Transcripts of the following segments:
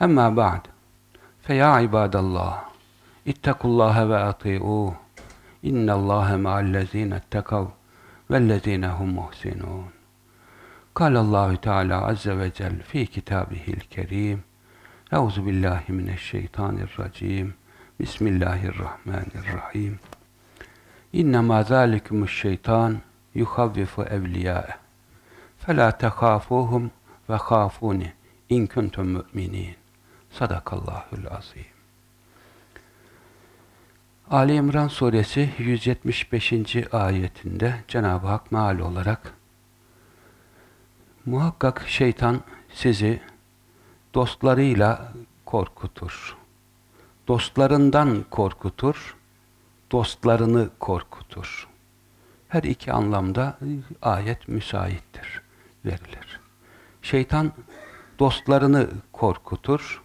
Emma ba'd. Feya ibadallah. İttekullaha ve ati'uh. İnnallâhe ma'allezîne ettekav vellezîne hum muhsinûn. Kâlallahu Teala azze ve cel fi kitabihil kerim. Euzu billahi mineşşeytanirracim. Bismillahirrahmanirrahim. İnnemâ zâlikumuş şeytan yuhavvifu evliyâeh. فَلَا تَخَافُوهُمْ وَخَافُونِ اِنْ كُنْتُمْ مُؤْمِنِينَ Sadakallahul azim. Ali İmran suresi 175. ayetinde Cenab-ı Hak meal olarak muhakkak şeytan sizi dostlarıyla korkutur. Dostlarından korkutur, dostlarını korkutur. Her iki anlamda ayet müsaittir, verilir. Şeytan dostlarını korkutur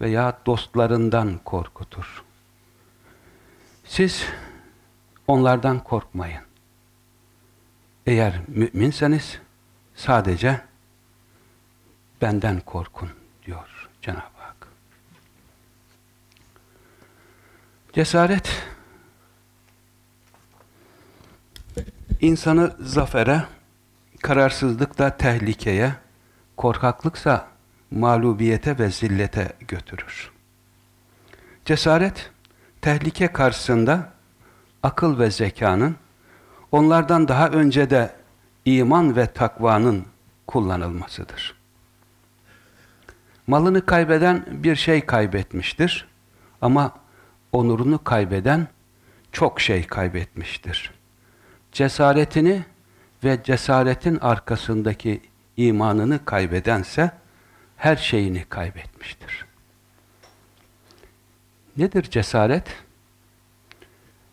veya dostlarından korkutur. Siz onlardan korkmayın. Eğer müminseniz sadece benden korkun diyor Cenab-ı Hak. Cesaret insanı zafere, kararsızlıkla tehlikeye, korkaklıksa mağlubiyete ve zillete götürür. Cesaret, tehlike karşısında akıl ve zekanın, onlardan daha önce de iman ve takvanın kullanılmasıdır. Malını kaybeden bir şey kaybetmiştir ama onurunu kaybeden çok şey kaybetmiştir. Cesaretini ve cesaretin arkasındaki imanını kaybedense her şeyini kaybetmiştir. Nedir cesaret?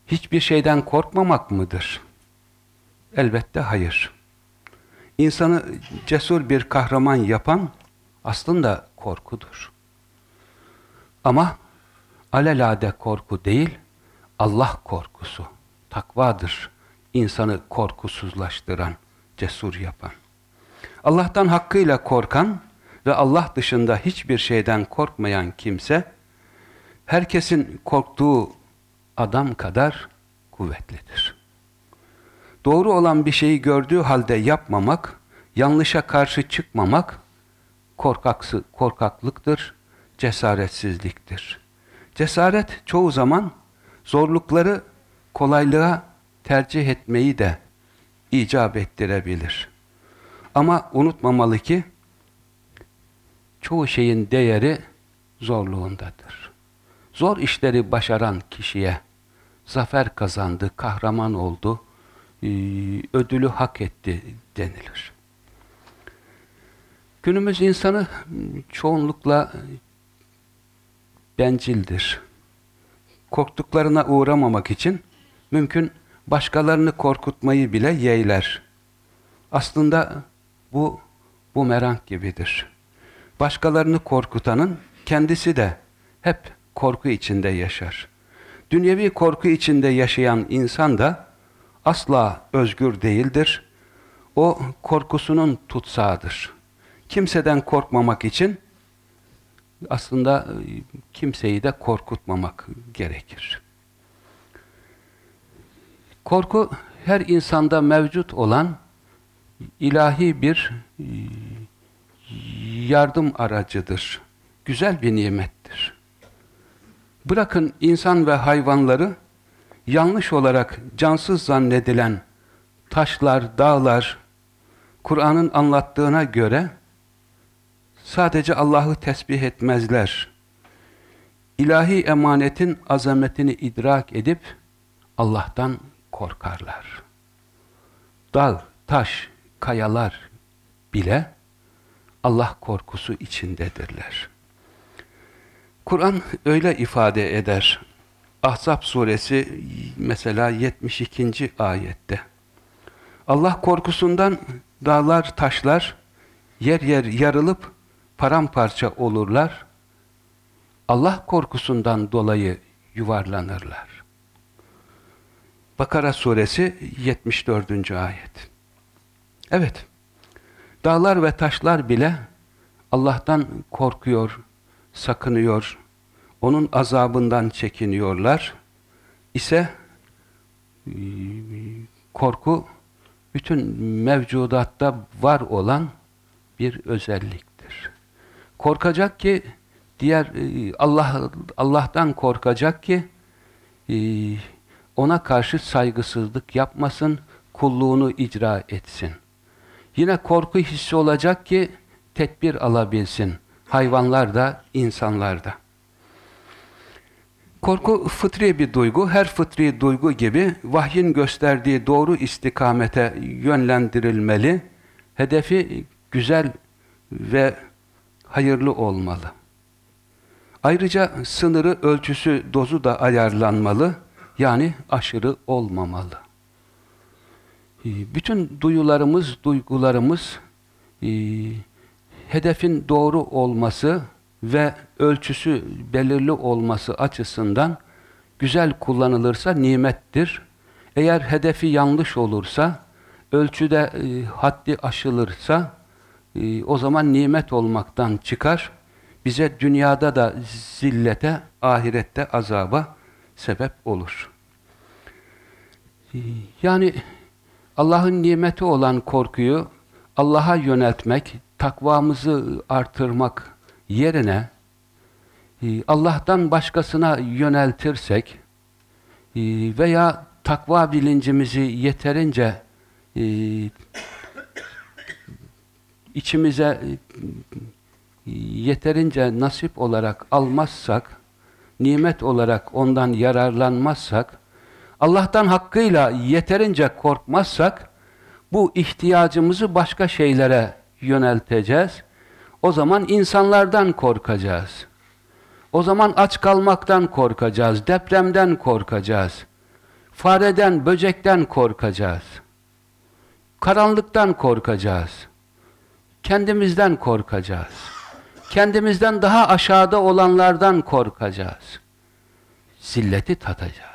Hiçbir şeyden korkmamak mıdır? Elbette hayır. İnsanı cesur bir kahraman yapan aslında korkudur. Ama alelade korku değil, Allah korkusu, takvadır insanı korkusuzlaştıran, cesur yapan. Allah'tan hakkıyla korkan ve Allah dışında hiçbir şeyden korkmayan kimse, herkesin korktuğu adam kadar kuvvetlidir. Doğru olan bir şeyi gördüğü halde yapmamak, yanlışa karşı çıkmamak, korkaksı, korkaklıktır, cesaretsizliktir. Cesaret çoğu zaman zorlukları kolaylığa tercih etmeyi de icap ettirebilir. Ama unutmamalı ki çoğu şeyin değeri zorluğundadır. Zor işleri başaran kişiye zafer kazandı, kahraman oldu, e, ödülü hak etti denilir. Günümüz insanı çoğunlukla bencildir. Korktuklarına uğramamak için mümkün başkalarını korkutmayı bile yeğler. Aslında bu bu merak gibidir. Başkalarını korkutanın kendisi de hep korku içinde yaşar. Dünyevi korku içinde yaşayan insan da asla özgür değildir. O korkusunun tutsağıdır. Kimseden korkmamak için aslında kimseyi de korkutmamak gerekir. Korku her insanda mevcut olan ilahi bir e, yardım aracıdır. Güzel bir nimettir. Bırakın insan ve hayvanları yanlış olarak cansız zannedilen taşlar, dağlar, Kur'an'ın anlattığına göre sadece Allah'ı tesbih etmezler. İlahi emanetin azametini idrak edip Allah'tan korkarlar. Dağ, taş, kayalar bile Allah korkusu içindedirler. Kur'an öyle ifade eder. Ahzab suresi mesela 72. ayette. Allah korkusundan dağlar, taşlar yer yer yarılıp paramparça olurlar. Allah korkusundan dolayı yuvarlanırlar. Bakara suresi 74. ayet. Evet, dağlar ve taşlar bile Allah'tan korkuyor, sakınıyor, onun azabından çekiniyorlar ise korku bütün mevcudatta var olan bir özelliktir. Korkacak ki diğer e, Allah Allah'tan korkacak ki e, ona karşı saygısızlık yapmasın, kulluğunu icra etsin. Yine korku hissi olacak ki tedbir alabilsin. Hayvanlar da, insanlar da. Korku fıtri bir duygu. Her fıtri duygu gibi vahyin gösterdiği doğru istikamete yönlendirilmeli. Hedefi güzel ve hayırlı olmalı. Ayrıca sınırı, ölçüsü, dozu da ayarlanmalı. Yani aşırı olmamalı. Bütün duyularımız, duygularımız e, hedefin doğru olması ve ölçüsü belirli olması açısından güzel kullanılırsa nimettir. Eğer hedefi yanlış olursa, ölçüde e, haddi aşılırsa e, o zaman nimet olmaktan çıkar. Bize dünyada da zillete, ahirette azaba sebep olur. E, yani Allah'ın nimeti olan korkuyu Allah'a yöneltmek, takvamızı artırmak yerine e, Allah'tan başkasına yöneltirsek e, veya takva bilincimizi yeterince e, içimize yeterince nasip olarak almazsak, nimet olarak ondan yararlanmazsak, Allah'tan hakkıyla yeterince korkmazsak, bu ihtiyacımızı başka şeylere yönelteceğiz. O zaman insanlardan korkacağız. O zaman aç kalmaktan korkacağız, depremden korkacağız. Fareden, böcekten korkacağız. Karanlıktan korkacağız. Kendimizden korkacağız. Kendimizden daha aşağıda olanlardan korkacağız. Zilleti tatacağız.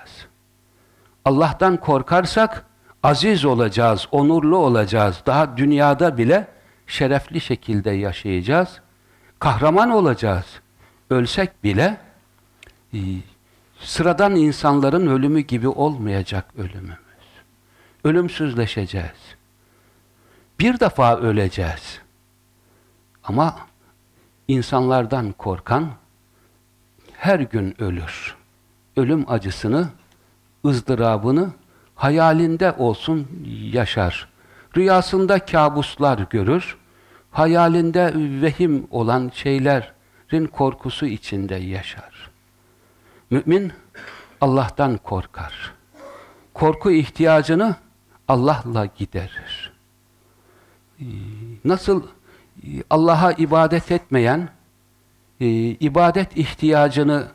Allah'tan korkarsak aziz olacağız, onurlu olacağız. Daha dünyada bile şerefli şekilde yaşayacağız. Kahraman olacağız. Ölsek bile e, sıradan insanların ölümü gibi olmayacak ölümümüz. Ölümsüzleşeceğiz. Bir defa öleceğiz. Ama insanlardan korkan her gün ölür. Ölüm acısını, ızdırabını hayalinde olsun yaşar. Rüyasında kabuslar görür, hayalinde vehim olan şeylerin korkusu içinde yaşar. Mümin Allah'tan korkar. Korku ihtiyacını Allah'la giderir. Nasıl Allah'a ibadet etmeyen, e, ibadet ihtiyacını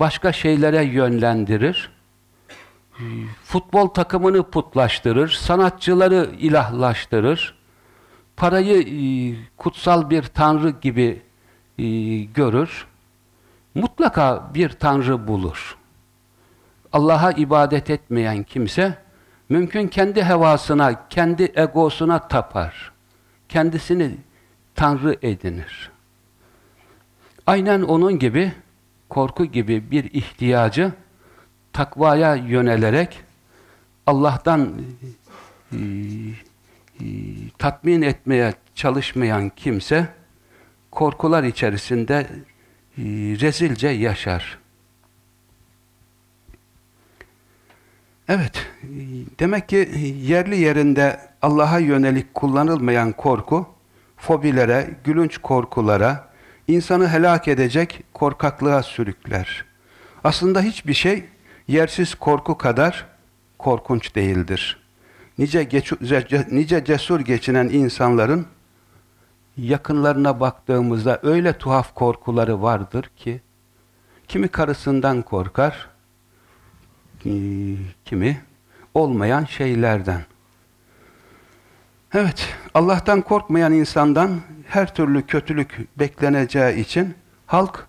başka şeylere yönlendirir, futbol takımını putlaştırır, sanatçıları ilahlaştırır, parayı e, kutsal bir tanrı gibi e, görür, mutlaka bir tanrı bulur. Allah'a ibadet etmeyen kimse, mümkün kendi hevasına, kendi egosuna tapar. Kendisini tanrı edinir. Aynen onun gibi, korku gibi bir ihtiyacı, takvaya yönelerek Allah'tan e, e, tatmin etmeye çalışmayan kimse korkular içerisinde e, rezilce yaşar. Evet, demek ki yerli yerinde Allah'a yönelik kullanılmayan korku, fobilere, gülünç korkulara, insanı helak edecek korkaklığa sürükler. Aslında hiçbir şey yersiz korku kadar korkunç değildir. Nice, nice cesur geçinen insanların yakınlarına baktığımızda öyle tuhaf korkuları vardır ki Kimi karısından korkar, kimi olmayan şeylerden. Evet, Allah'tan korkmayan insandan her türlü kötülük bekleneceği için halk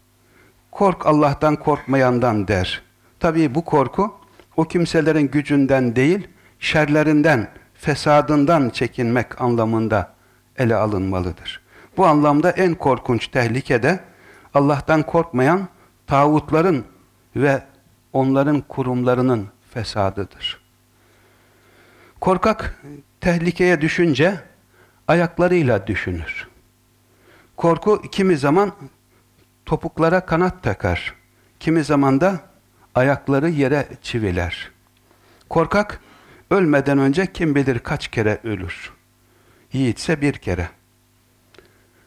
kork Allah'tan korkmayandan der. Tabii bu korku o kimselerin gücünden değil, şerlerinden, fesadından çekinmek anlamında ele alınmalıdır. Bu anlamda en korkunç tehlike de Allah'tan korkmayan tağutların ve onların kurumlarının fesadıdır. Korkak tehlikeye düşünce ayaklarıyla düşünür. Korku kimi zaman topuklara kanat takar. Kimi zaman da ayakları yere çiviler. Korkak ölmeden önce kim bilir kaç kere ölür. Yiğitse bir kere.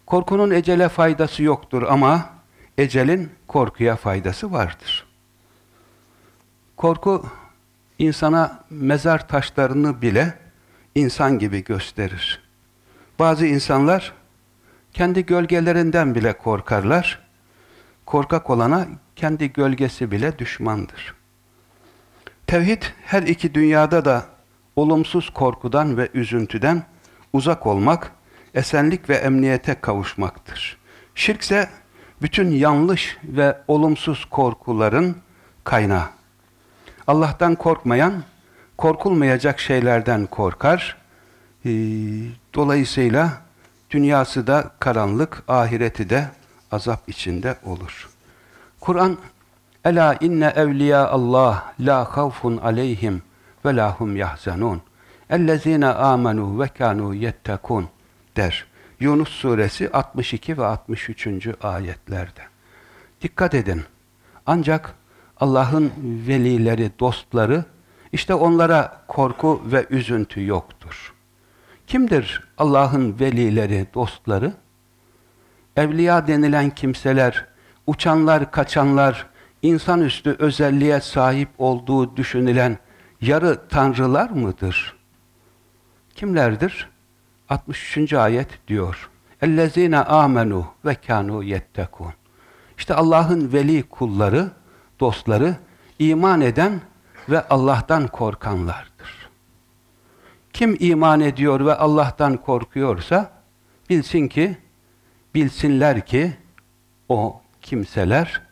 Korkunun ecele faydası yoktur ama ecelin korkuya faydası vardır. Korku insana mezar taşlarını bile insan gibi gösterir. Bazı insanlar kendi gölgelerinden bile korkarlar. Korkak olana kendi gölgesi bile düşmandır. Tevhid her iki dünyada da olumsuz korkudan ve üzüntüden uzak olmak, esenlik ve emniyete kavuşmaktır. Şirkse bütün yanlış ve olumsuz korkuların kaynağı. Allah'tan korkmayan, korkulmayacak şeylerden korkar. Ee, dolayısıyla dünyası da karanlık, ahireti de azap içinde olur. Kur'an Ela inne evliya Allah la havfun aleyhim ve lahum yahzanun. Ellezine amenu ve kanu yettekun der. Yunus suresi 62 ve 63. ayetlerde. Dikkat edin. Ancak Allah'ın velileri, dostları, işte onlara korku ve üzüntü yoktur. Kimdir Allah'ın velileri, dostları? Evliya denilen kimseler, uçanlar, kaçanlar, insanüstü özelliğe sahip olduğu düşünülen yarı tanrılar mıdır? Kimlerdir? 63. ayet diyor. اَلَّذ۪ينَ amenu ve kanu yettekun. İşte Allah'ın veli kulları, dostları, iman eden ve Allah'tan korkanlardır. Kim iman ediyor ve Allah'tan korkuyorsa, bilsin ki, bilsinler ki, o kimseler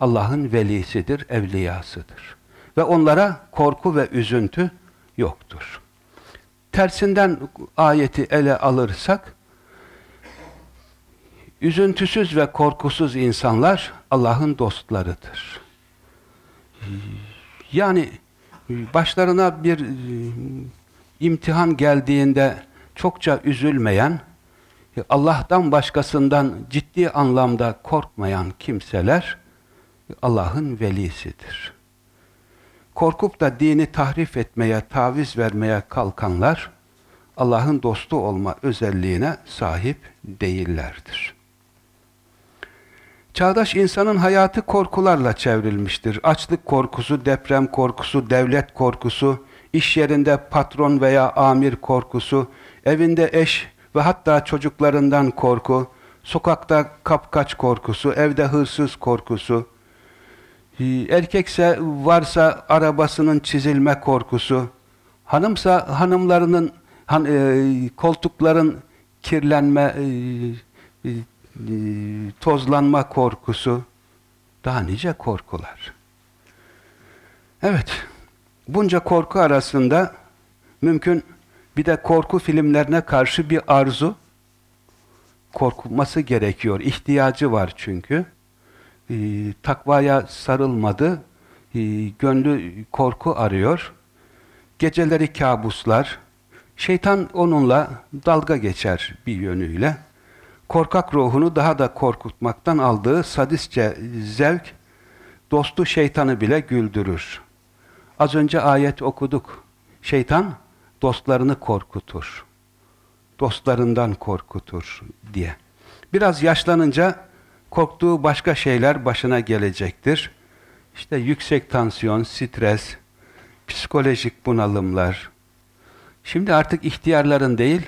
Allah'ın velisidir, evliyasıdır. Ve onlara korku ve üzüntü yoktur. Tersinden ayeti ele alırsak, üzüntüsüz ve korkusuz insanlar Allah'ın dostlarıdır. Yani başlarına bir e, imtihan geldiğinde çokça üzülmeyen, Allah'tan başkasından ciddi anlamda korkmayan kimseler Allah'ın velisidir. Korkup da dini tahrif etmeye, taviz vermeye kalkanlar Allah'ın dostu olma özelliğine sahip değillerdir. Çağdaş insanın hayatı korkularla çevrilmiştir. Açlık korkusu, deprem korkusu, devlet korkusu, iş yerinde patron veya amir korkusu, evinde eş ve hatta çocuklarından korku, sokakta kapkaç korkusu, evde hırsız korkusu, ee, erkekse varsa arabasının çizilme korkusu, hanımsa hanımlarının han, e, koltukların kirlenme, e, e, tozlanma korkusu, daha nice korkular. Evet, bunca korku arasında mümkün bir de korku filmlerine karşı bir arzu, korkulması gerekiyor, ihtiyacı var çünkü. E, takvaya sarılmadı, e, gönlü korku arıyor, geceleri kabuslar, şeytan onunla dalga geçer bir yönüyle, korkak ruhunu daha da korkutmaktan aldığı sadistçe zevk, dostu şeytanı bile güldürür. Az önce ayet okuduk. Şeytan dostlarını korkutur. Dostlarından korkutur diye. Biraz yaşlanınca korktuğu başka şeyler başına gelecektir. İşte yüksek tansiyon, stres, psikolojik bunalımlar. Şimdi artık ihtiyarların değil,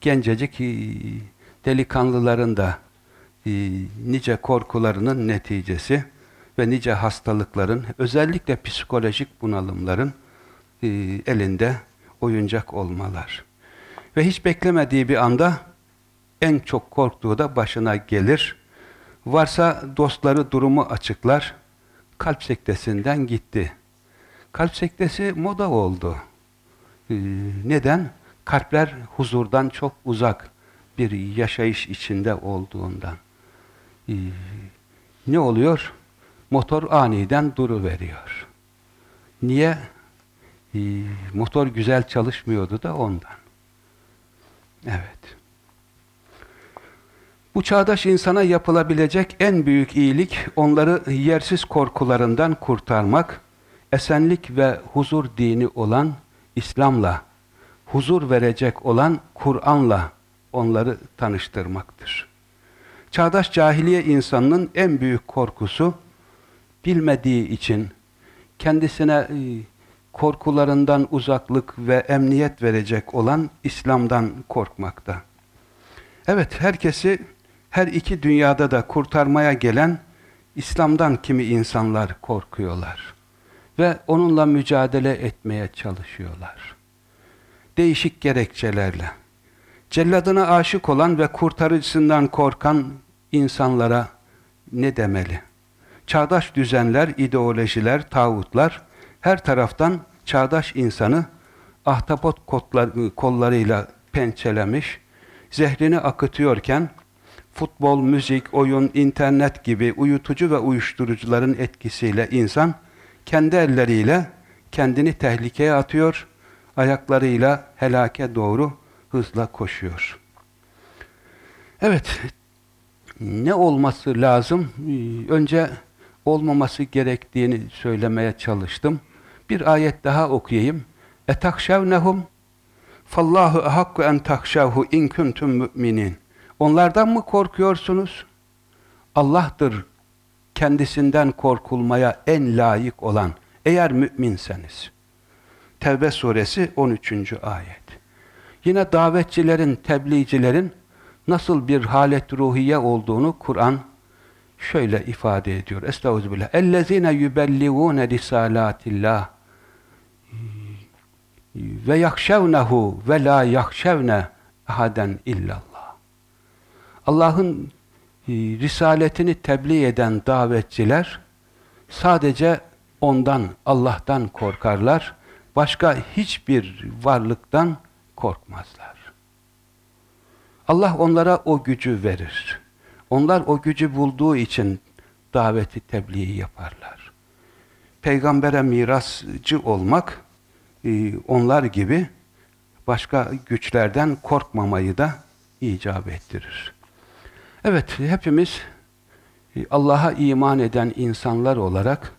gencecik e, delikanlıların da e, nice korkularının neticesi. ve nice hastalıkların, özellikle psikolojik bunalımların e, elinde oyuncak olmalar. Ve hiç beklemediği bir anda en çok korktuğu da başına gelir. Varsa dostları durumu açıklar. Kalp sektesinden gitti. Kalp sektesi moda oldu. Ee, neden? Kalpler huzurdan çok uzak bir yaşayış içinde olduğundan. Ee, ne oluyor? Motor aniden duru veriyor. Niye? Ee, motor güzel çalışmıyordu da ondan. Evet. Bu çağdaş insana yapılabilecek en büyük iyilik onları yersiz korkularından kurtarmak, esenlik ve huzur dini olan İslam'la, huzur verecek olan Kur'an'la onları tanıştırmaktır. Çağdaş cahiliye insanının en büyük korkusu bilmediği için kendisine e, korkularından uzaklık ve emniyet verecek olan İslam'dan korkmakta. Evet, herkesi her iki dünyada da kurtarmaya gelen İslam'dan kimi insanlar korkuyorlar. Ve onunla mücadele etmeye çalışıyorlar. Değişik gerekçelerle. Celladına aşık olan ve kurtarıcısından korkan insanlara ne demeli? Çağdaş düzenler, ideolojiler, tağutlar her taraftan çağdaş insanı ahtapot kollarıyla pençelemiş, zehrini akıtıyorken futbol, müzik, oyun, internet gibi uyutucu ve uyuşturucuların etkisiyle insan kendi elleriyle kendini tehlikeye atıyor, ayaklarıyla helake doğru hızla koşuyor. Evet, ne olması lazım? Önce olmaması gerektiğini söylemeye çalıştım. Bir ayet daha okuyayım. Etakşevnehum fallahu ehakku en takşavhu in kuntum müminin. Onlardan mı korkuyorsunuz? Allah'tır kendisinden korkulmaya en layık olan eğer müminseniz. Tevbe suresi 13. ayet. Yine davetçilerin, tebliğcilerin nasıl bir halet ruhiye olduğunu Kur'an şöyle ifade ediyor. Estağfirullah. Ellezine yübelligune risalatillah ve yakşevnehu ve la yakşevne ahaden illallah. Allah'ın e, risaletini tebliğ eden davetçiler sadece ondan, Allah'tan korkarlar. Başka hiçbir varlıktan korkmazlar. Allah onlara o gücü verir. Onlar o gücü bulduğu için daveti tebliği yaparlar. Peygambere mirasçı olmak onlar gibi başka güçlerden korkmamayı da icap ettirir. Evet, hepimiz e, Allah'a iman eden insanlar olarak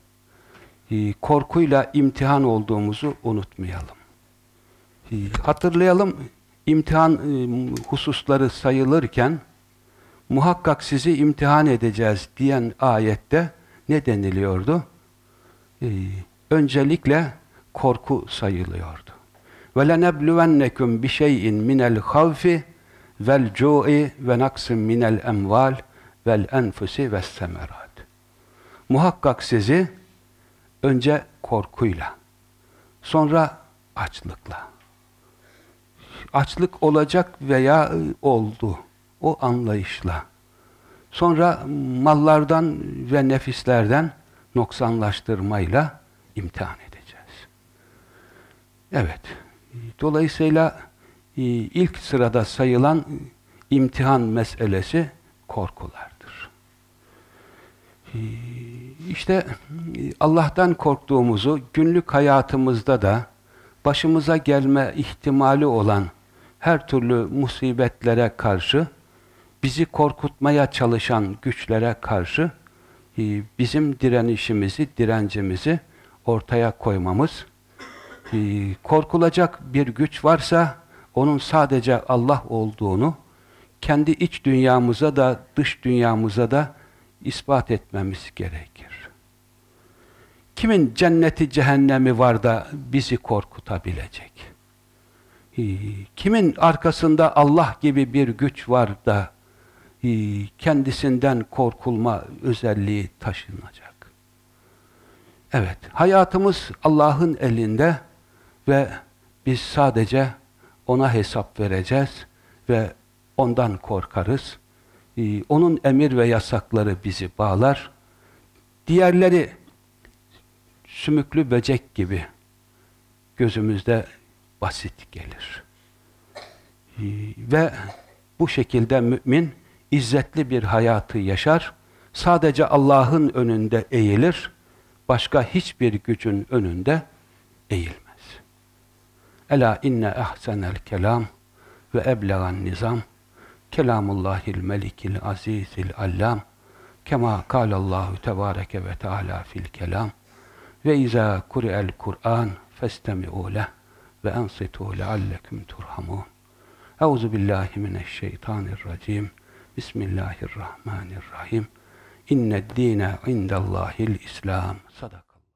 e, korkuyla imtihan olduğumuzu unutmayalım. Hatırlayalım, imtihan hususları sayılırken muhakkak sizi imtihan edeceğiz diyen ayette ne deniliyordu? Öncelikle korku sayılıyordu. Ve lenebluvennekum bi şey'in minel havfi vel cu'i ve naksim minel emval vel enfusi ve semerat. Muhakkak sizi önce korkuyla, sonra açlıkla. Açlık olacak veya oldu. O anlayışla. Sonra mallardan ve nefislerden noksanlaştırmayla imtihan Evet. Dolayısıyla e, ilk sırada sayılan imtihan meselesi korkulardır. E, işte Allah'tan korktuğumuzu günlük hayatımızda da başımıza gelme ihtimali olan her türlü musibetlere karşı bizi korkutmaya çalışan güçlere karşı e, bizim direnişimizi, direncimizi ortaya koymamız korkulacak bir güç varsa onun sadece Allah olduğunu kendi iç dünyamıza da dış dünyamıza da ispat etmemiz gerekir. Kimin cenneti cehennemi var da bizi korkutabilecek? Ee, kimin arkasında Allah gibi bir güç var da ee, kendisinden korkulma özelliği taşınacak? Evet, hayatımız Allah'ın elinde ve biz sadece ona hesap vereceğiz ve ondan korkarız. Ee, Onun emir ve yasakları bizi bağlar. Diğerleri sümüklü böcek gibi gözümüzde basit gelir. Ee, Ve bu şekilde mümin izzetli bir hayatı yaşar. Sadece Allah'ın önünde eğilir. Başka hiçbir gücün önünde eğilmez. Ela inne ahsenel kelam ve eblegan nizam kelamullahil melikil azizil allam kema kâlallahu tebâreke ve teâlâ fil kelam ve izâ kuri'el Kur'an festemi'û leh ve ensitû leallekum turhamun. Euzu billahi mineşşeytanirracim. Bismillahirrahmanirrahim. İnned dîne indellâhil İslam. Sadak.